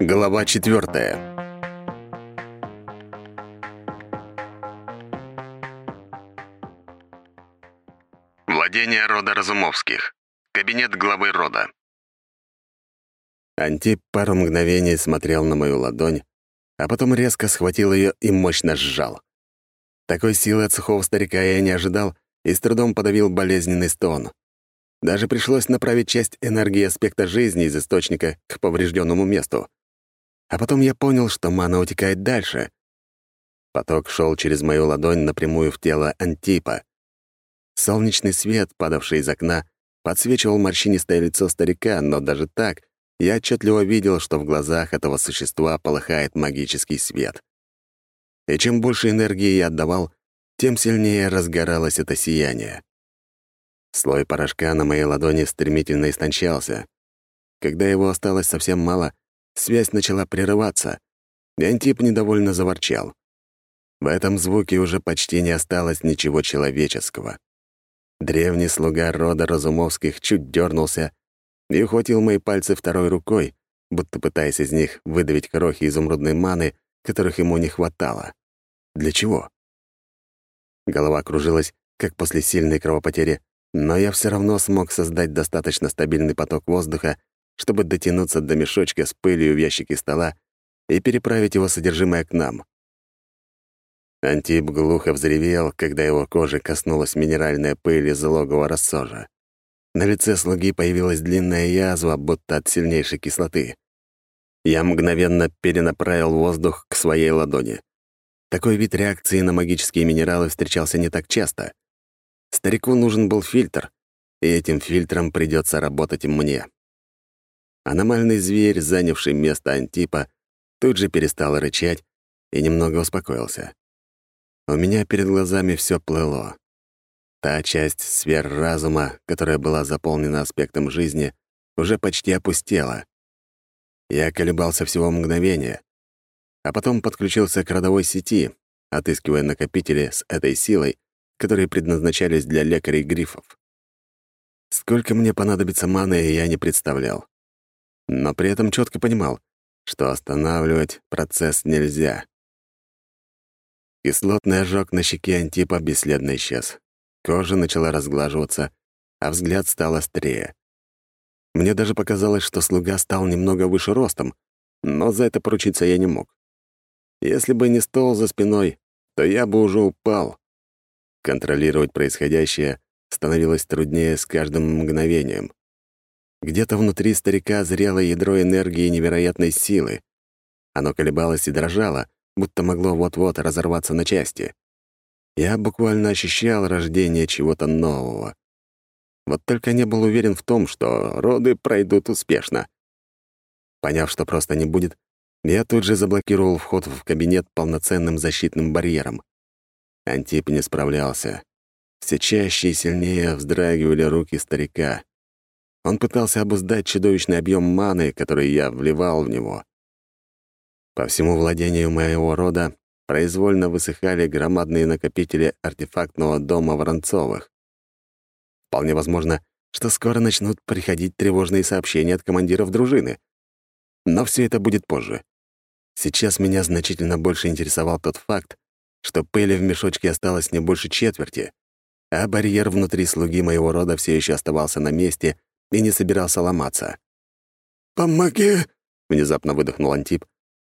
Глава четвертая. Владение рода Разумовских. Кабинет главы рода. Антип пару мгновений смотрел на мою ладонь, а потом резко схватил ее и мощно сжал. Такой силы от сухого старика я не ожидал и с трудом подавил болезненный стон. Даже пришлось направить часть энергии аспекта жизни из источника к поврежденному месту. А потом я понял, что мана утекает дальше. Поток шел через мою ладонь напрямую в тело Антипа. Солнечный свет, падавший из окна, подсвечивал морщинистое лицо старика, но даже так я отчетливо видел, что в глазах этого существа полыхает магический свет. И чем больше энергии я отдавал, тем сильнее разгоралось это сияние. Слой порошка на моей ладони стремительно истончался. Когда его осталось совсем мало, связь начала прерываться, и Антип недовольно заворчал. В этом звуке уже почти не осталось ничего человеческого. Древний слуга рода Разумовских чуть дернулся и ухватил мои пальцы второй рукой, будто пытаясь из них выдавить крохи изумрудной маны, которых ему не хватало. Для чего? Голова кружилась, как после сильной кровопотери, но я все равно смог создать достаточно стабильный поток воздуха, чтобы дотянуться до мешочка с пылью в ящике стола и переправить его содержимое к нам. Антип глухо взревел, когда его кожи коснулась минеральная пыль из логового рассожа. На лице слуги появилась длинная язва, будто от сильнейшей кислоты. Я мгновенно перенаправил воздух к своей ладони. Такой вид реакции на магические минералы встречался не так часто. Старику нужен был фильтр, и этим фильтром придется работать мне. Аномальный зверь, занявший место Антипа, тут же перестал рычать и немного успокоился. У меня перед глазами все плыло. Та часть сфер разума, которая была заполнена аспектом жизни, уже почти опустела. Я колебался всего мгновения, а потом подключился к родовой сети, отыскивая накопители с этой силой, которые предназначались для лекарей-грифов. Сколько мне понадобится маны, я не представлял но при этом четко понимал, что останавливать процесс нельзя. Кислотный ожог на щеке Антипа бесследно исчез. Кожа начала разглаживаться, а взгляд стал острее. Мне даже показалось, что слуга стал немного выше ростом, но за это поручиться я не мог. Если бы не стол за спиной, то я бы уже упал. Контролировать происходящее становилось труднее с каждым мгновением. Где-то внутри старика зрело ядро энергии невероятной силы. Оно колебалось и дрожало, будто могло вот-вот разорваться на части. Я буквально ощущал рождение чего-то нового. Вот только не был уверен в том, что роды пройдут успешно. Поняв, что просто не будет, я тут же заблокировал вход в кабинет полноценным защитным барьером. Антип не справлялся. Все чаще и сильнее вздрагивали руки старика. Он пытался обуздать чудовищный объем маны, который я вливал в него. По всему владению моего рода произвольно высыхали громадные накопители артефактного дома Воронцовых. Вполне возможно, что скоро начнут приходить тревожные сообщения от командиров дружины. Но все это будет позже. Сейчас меня значительно больше интересовал тот факт, что пыли в мешочке осталось не больше четверти, а барьер внутри слуги моего рода все еще оставался на месте и не собирался ломаться. «Помоги!» — внезапно выдохнул Антип,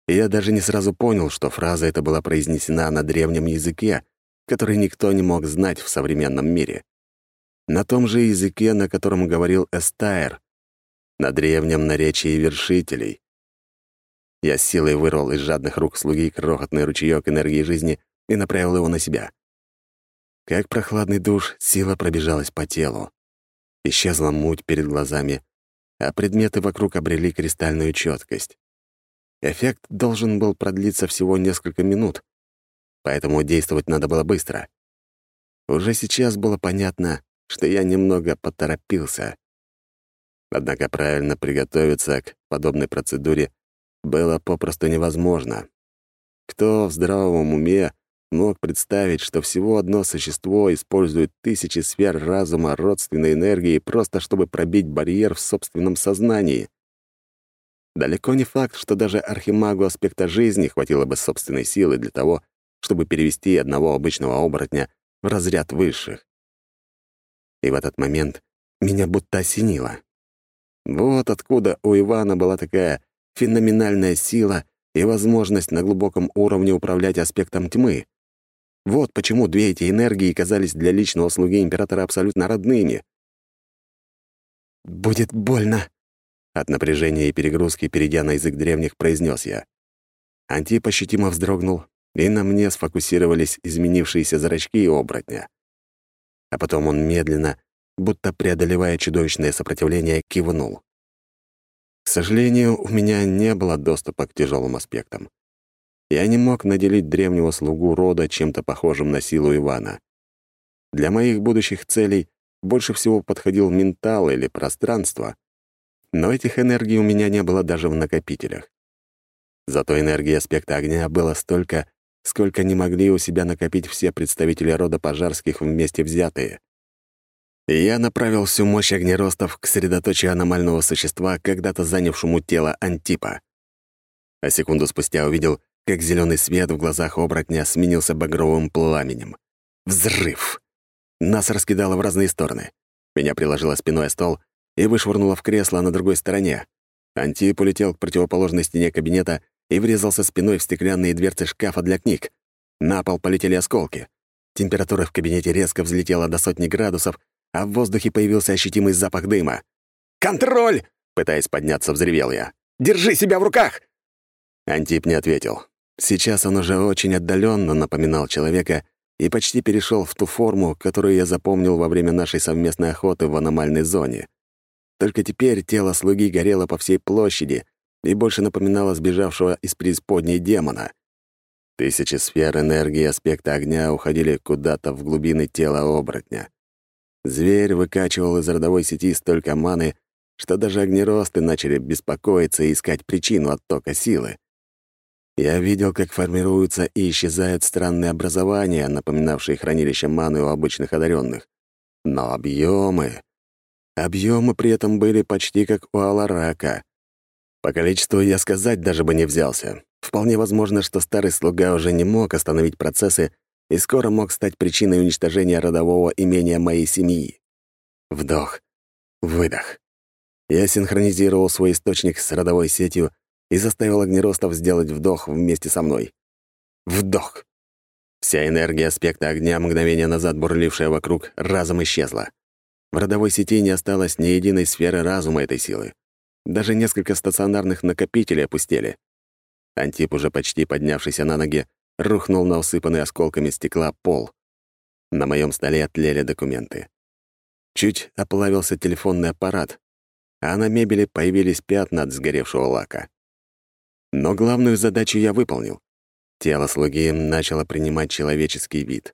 и я даже не сразу понял, что фраза эта была произнесена на древнем языке, который никто не мог знать в современном мире. На том же языке, на котором говорил Эстайр, на древнем наречии вершителей. Я силой вырвал из жадных рук слуги крохотный ручеёк энергии жизни и направил его на себя. Как прохладный душ, сила пробежалась по телу. Исчезла муть перед глазами, а предметы вокруг обрели кристальную четкость. Эффект должен был продлиться всего несколько минут, поэтому действовать надо было быстро. Уже сейчас было понятно, что я немного поторопился. Однако правильно приготовиться к подобной процедуре было попросту невозможно. Кто в здравом уме мог представить, что всего одно существо использует тысячи сфер разума родственной энергии просто чтобы пробить барьер в собственном сознании. Далеко не факт, что даже архимагу аспекта жизни хватило бы собственной силы для того, чтобы перевести одного обычного оборотня в разряд высших. И в этот момент меня будто осенило. Вот откуда у Ивана была такая феноменальная сила и возможность на глубоком уровне управлять аспектом тьмы. Вот почему две эти энергии казались для личного слуги императора абсолютно родными. «Будет больно!» От напряжения и перегрузки, перейдя на язык древних, произнес я. Антип ощутимо вздрогнул, и на мне сфокусировались изменившиеся зрачки оборотня. А потом он медленно, будто преодолевая чудовищное сопротивление, кивнул. К сожалению, у меня не было доступа к тяжелым аспектам. Я не мог наделить древнего слугу рода чем-то похожим на силу Ивана. Для моих будущих целей больше всего подходил ментал или пространство, но этих энергий у меня не было даже в накопителях. Зато энергии аспекта огня было столько, сколько не могли у себя накопить все представители рода пожарских вместе взятые я направил всю мощь огнеростов к средоточию аномального существа, когда-то занявшему тело Антипа. А секунду спустя увидел, как зеленый свет в глазах оборотня сменился багровым пламенем. Взрыв! Нас раскидало в разные стороны. Меня приложило спиной о стол и вышвырнуло в кресло на другой стороне. Антип улетел к противоположной стене кабинета и врезался спиной в стеклянные дверцы шкафа для книг. На пол полетели осколки. Температура в кабинете резко взлетела до сотни градусов, а в воздухе появился ощутимый запах дыма. «Контроль!» — пытаясь подняться, взревел я. «Держи себя в руках!» Антип не ответил. Сейчас он уже очень отдаленно напоминал человека и почти перешел в ту форму, которую я запомнил во время нашей совместной охоты в аномальной зоне. Только теперь тело слуги горело по всей площади и больше напоминало сбежавшего из преисподней демона. Тысячи сфер энергии аспекта огня уходили куда-то в глубины тела оборотня. Зверь выкачивал из родовой сети столько маны, что даже огнеросты начали беспокоиться и искать причину оттока силы. Я видел, как формируются и исчезают странные образования, напоминавшие хранилище маны у обычных одаренных. Но объемы... Объемы при этом были почти как у Аларака. По количеству я сказать даже бы не взялся. Вполне возможно, что старый слуга уже не мог остановить процессы, и скоро мог стать причиной уничтожения родового имения моей семьи. Вдох, выдох. Я синхронизировал свой источник с родовой сетью и заставил огнеростов сделать вдох вместе со мной. Вдох. Вся энергия аспекта огня, мгновение назад бурлившая вокруг, разом исчезла. В родовой сети не осталось ни единой сферы разума этой силы. Даже несколько стационарных накопителей опустели. Антип, уже почти поднявшийся на ноги, рухнул на усыпанный осколками стекла пол. На моем столе отлели документы. Чуть оплавился телефонный аппарат, а на мебели появились пятна от сгоревшего лака. Но главную задачу я выполнил. Тело слуги начало принимать человеческий вид.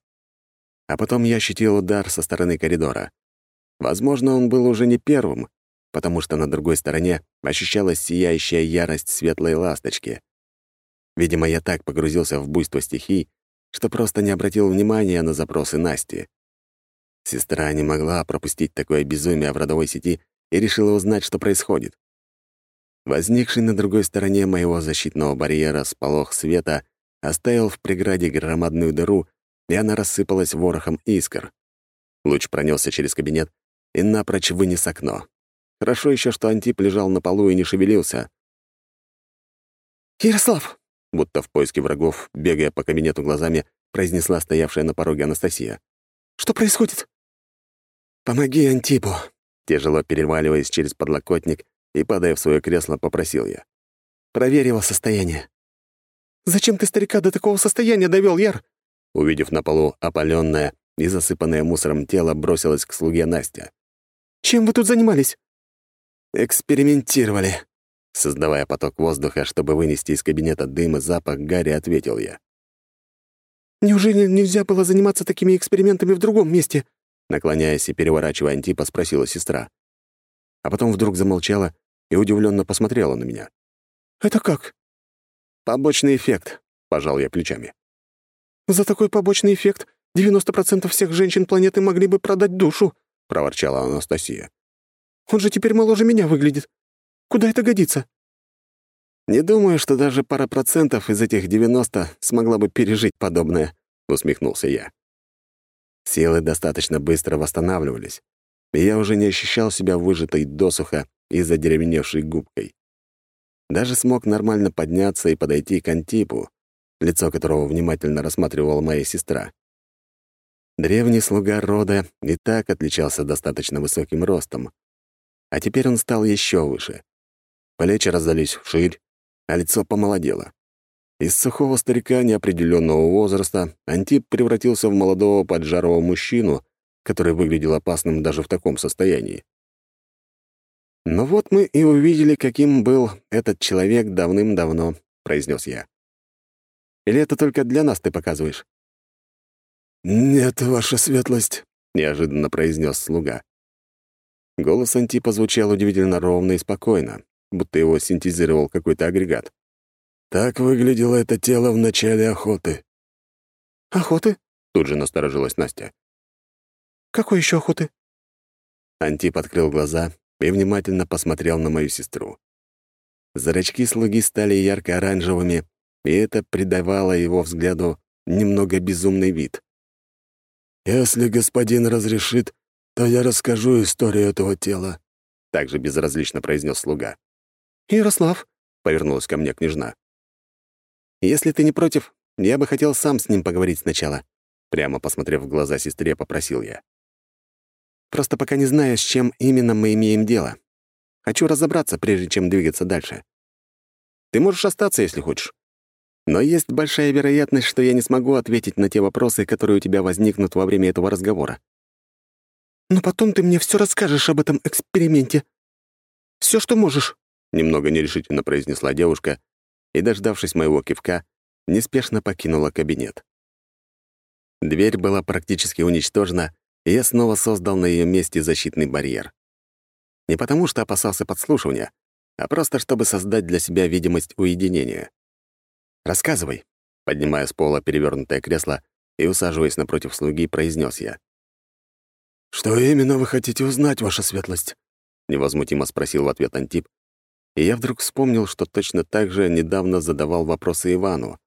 А потом я ощутил удар со стороны коридора. Возможно, он был уже не первым, потому что на другой стороне ощущалась сияющая ярость светлой ласточки. Видимо, я так погрузился в буйство стихий, что просто не обратил внимания на запросы Насти. Сестра не могла пропустить такое безумие в родовой сети и решила узнать, что происходит. Возникший на другой стороне моего защитного барьера сполох света оставил в преграде громадную дыру, и она рассыпалась ворохом искр. Луч пронесся через кабинет и напрочь вынес окно. Хорошо еще, что Антип лежал на полу и не шевелился. «Ярослав, будто в поиске врагов, бегая по кабинету глазами, произнесла стоявшая на пороге Анастасия. «Что происходит?» «Помоги Антипу», тяжело переваливаясь через подлокотник и падая в свое кресло, попросил я. «Проверь его состояние». «Зачем ты старика до такого состояния довел, Яр?» Увидев на полу опаленное и засыпанное мусором тело, бросилась к слуге Настя. «Чем вы тут занимались?» «Экспериментировали», Создавая поток воздуха, чтобы вынести из кабинета дым и запах, Гарри ответил я. «Неужели нельзя было заниматься такими экспериментами в другом месте?» Наклоняясь и переворачивая Антипа, спросила сестра. А потом вдруг замолчала и удивленно посмотрела на меня. «Это как?» «Побочный эффект», — пожал я плечами. «За такой побочный эффект 90% всех женщин планеты могли бы продать душу», — проворчала Анастасия. «Он же теперь моложе меня выглядит. Куда это годится?» Не думаю, что даже пара процентов из этих 90 смогла бы пережить подобное», — усмехнулся я. Силы достаточно быстро восстанавливались, и я уже не ощущал себя выжатой досуха и задеревеневшей губкой. Даже смог нормально подняться и подойти к Антипу, лицо которого внимательно рассматривала моя сестра. Древний слуга рода и так отличался достаточно высоким ростом, а теперь он стал еще выше. Плечи раздались вширь, а лицо помолодело. Из сухого старика неопределенного возраста Антип превратился в молодого поджарого мужчину, который выглядел опасным даже в таком состоянии. «Ну вот мы и увидели, каким был этот человек давным-давно», — произнес я. «Или это только для нас ты показываешь?» «Нет, ваша светлость», — неожиданно произнес слуга. Голос Антипа звучал удивительно ровно и спокойно, будто его синтезировал какой-то агрегат. «Так выглядело это тело в начале охоты». «Охоты?» — тут же насторожилась Настя. «Какой еще охоты?» Антип открыл глаза и внимательно посмотрел на мою сестру. Зрачки слуги стали ярко-оранжевыми, и это придавало его взгляду немного безумный вид. «Если господин разрешит, то я расскажу историю этого тела», — также безразлично произнес слуга. «Ярослав», — повернулась ко мне княжна. «Если ты не против, я бы хотел сам с ним поговорить сначала», — прямо посмотрев в глаза сестре, попросил я. «Просто пока не знаю, с чем именно мы имеем дело. Хочу разобраться, прежде чем двигаться дальше. Ты можешь остаться, если хочешь. Но есть большая вероятность, что я не смогу ответить на те вопросы, которые у тебя возникнут во время этого разговора. Но потом ты мне все расскажешь об этом эксперименте. Все, что можешь», — немного нерешительно произнесла девушка и, дождавшись моего кивка, неспешно покинула кабинет. Дверь была практически уничтожена, я снова создал на ее месте защитный барьер. Не потому что опасался подслушивания, а просто чтобы создать для себя видимость уединения. «Рассказывай», — поднимая с пола перевернутое кресло и усаживаясь напротив слуги, произнес я. «Что именно вы хотите узнать, ваша светлость?» — невозмутимо спросил в ответ Антип, и я вдруг вспомнил, что точно так же недавно задавал вопросы Ивану,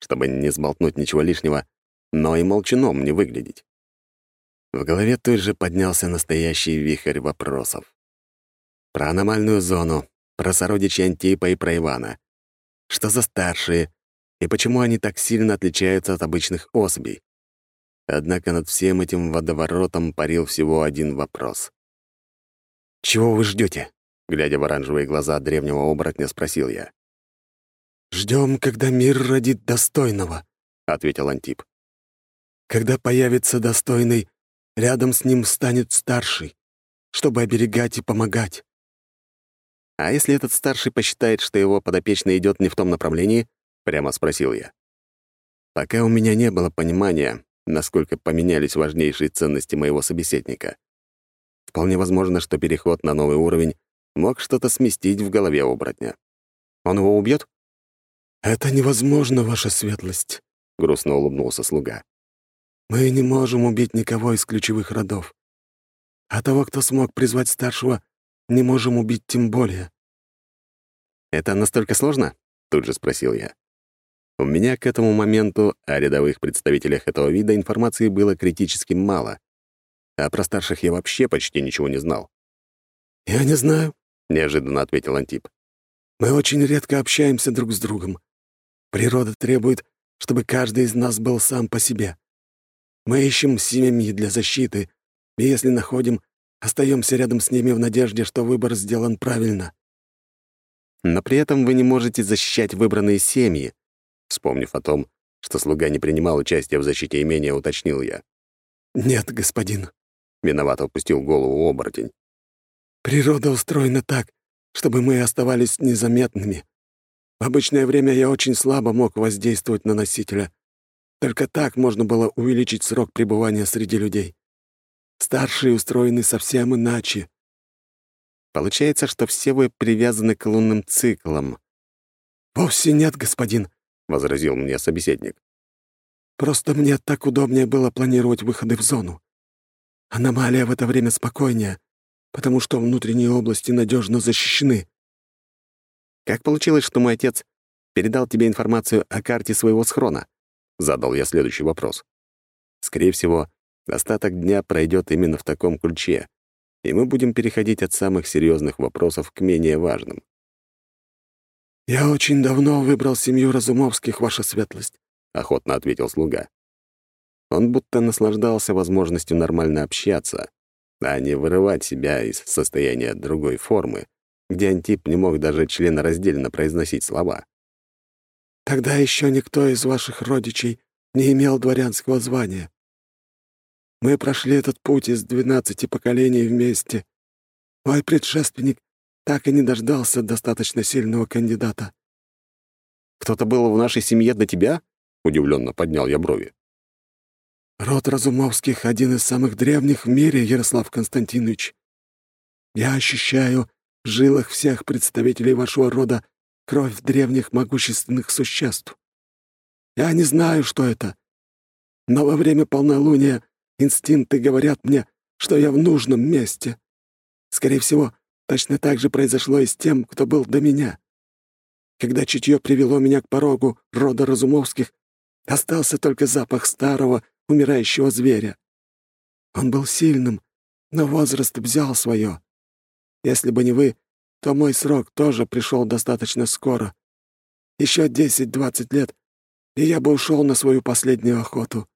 чтобы не сболтнуть ничего лишнего, но и молчаном не выглядеть. В голове тут же поднялся настоящий вихрь вопросов. Про аномальную зону, про сородичей Антипа и про Ивана. Что за старшие, и почему они так сильно отличаются от обычных особей? Однако над всем этим водоворотом парил всего один вопрос. «Чего вы ждете? глядя в оранжевые глаза древнего оборотня, спросил я. Ждем, когда мир родит достойного», — ответил Антип. «Когда появится достойный, рядом с ним станет старший, чтобы оберегать и помогать». «А если этот старший посчитает, что его подопечный идет не в том направлении?» — прямо спросил я. Пока у меня не было понимания, насколько поменялись важнейшие ценности моего собеседника. Вполне возможно, что переход на новый уровень мог что-то сместить в голове оборотня. Он его убьет? «Это невозможно, ваша светлость», — грустно улыбнулся слуга. «Мы не можем убить никого из ключевых родов. А того, кто смог призвать старшего, не можем убить тем более». «Это настолько сложно?» — тут же спросил я. У меня к этому моменту о рядовых представителях этого вида информации было критически мало, а про старших я вообще почти ничего не знал. «Я не знаю», — неожиданно ответил Антип. «Мы очень редко общаемся друг с другом. Природа требует, чтобы каждый из нас был сам по себе. Мы ищем семьи для защиты, и если находим, остаемся рядом с ними в надежде, что выбор сделан правильно». «Но при этом вы не можете защищать выбранные семьи», Вспомнив о том, что слуга не принимал участия в защите имения, уточнил я. «Нет, господин», — виновато опустил голову оборотень. «Природа устроена так, чтобы мы оставались незаметными. В обычное время я очень слабо мог воздействовать на носителя. Только так можно было увеличить срок пребывания среди людей. Старшие устроены совсем иначе». «Получается, что все вы привязаны к лунным циклам». «Вовсе нет, господин», — возразил мне собеседник. «Просто мне так удобнее было планировать выходы в зону. Аномалия в это время спокойнее, потому что внутренние области надежно защищены». Как получилось, что мой отец передал тебе информацию о карте своего схрона?» Задал я следующий вопрос. Скорее всего, остаток дня пройдет именно в таком ключе, и мы будем переходить от самых серьезных вопросов к менее важным. «Я очень давно выбрал семью Разумовских, ваша светлость», — охотно ответил слуга. Он будто наслаждался возможностью нормально общаться, а не вырывать себя из состояния другой формы, где Антип не мог даже членораздельно произносить слова. «Тогда еще никто из ваших родичей не имел дворянского звания. Мы прошли этот путь из двенадцати поколений вместе. Мой предшественник так и не дождался достаточно сильного кандидата». «Кто-то был в нашей семье до тебя?» — удивленно поднял я брови. Род Разумовских — один из самых древних в мире, Ярослав Константинович. Я ощущаю в жилах всех представителей вашего рода кровь древних могущественных существ. Я не знаю, что это, но во время полнолуния инстинкты говорят мне, что я в нужном месте. Скорее всего, точно так же произошло и с тем, кто был до меня. Когда чутье привело меня к порогу рода Разумовских, остался только запах старого, умирающего зверя. Он был сильным, но возраст взял свое. Если бы не вы, то мой срок тоже пришел достаточно скоро. Еще десять-двадцать лет, и я бы ушел на свою последнюю охоту.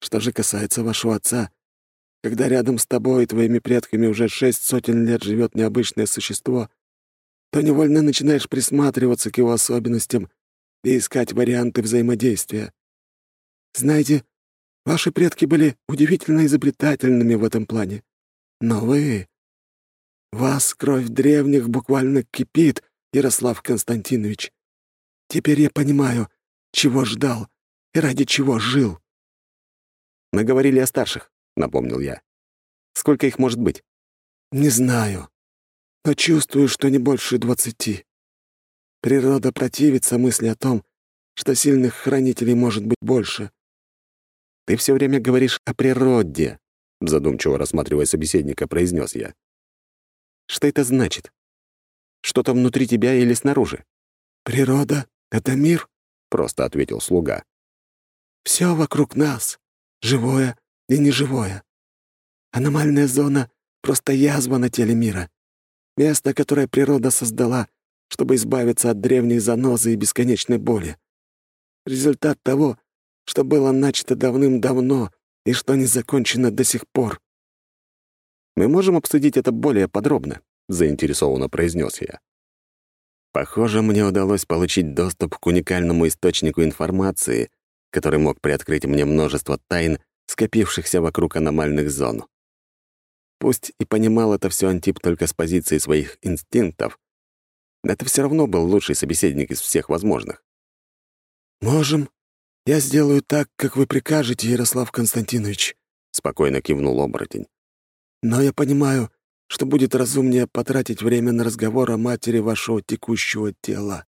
Что же касается вашего отца, когда рядом с тобой и твоими предками уже шесть сотен лет живет необычное существо, то невольно начинаешь присматриваться к его особенностям и искать варианты взаимодействия. Знаете, ваши предки были удивительно изобретательными в этом плане. Но вы... Вас кровь древних буквально кипит, Ярослав Константинович. Теперь я понимаю, чего ждал и ради чего жил. Мы говорили о старших, напомнил я. Сколько их может быть? Не знаю, но чувствую, что не больше двадцати. Природа противится мысли о том, что сильных хранителей может быть больше. «Ты все время говоришь о природе», — задумчиво рассматривая собеседника, произнес я. «Что это значит? Что-то внутри тебя или снаружи?» «Природа — это мир», — просто ответил слуга. «Все вокруг нас, живое и неживое. Аномальная зона — просто язва на теле мира. Место, которое природа создала, чтобы избавиться от древней занозы и бесконечной боли. Результат того, что было начато давным-давно и что не закончено до сих пор. «Мы можем обсудить это более подробно», — заинтересованно произнес я. Похоже, мне удалось получить доступ к уникальному источнику информации, который мог приоткрыть мне множество тайн, скопившихся вокруг аномальных зон. Пусть и понимал это все Антип только с позиции своих инстинктов, это все равно был лучший собеседник из всех возможных. «Можем «Я сделаю так, как вы прикажете, Ярослав Константинович», — спокойно кивнул оборотень. «Но я понимаю, что будет разумнее потратить время на разговор о матери вашего текущего тела».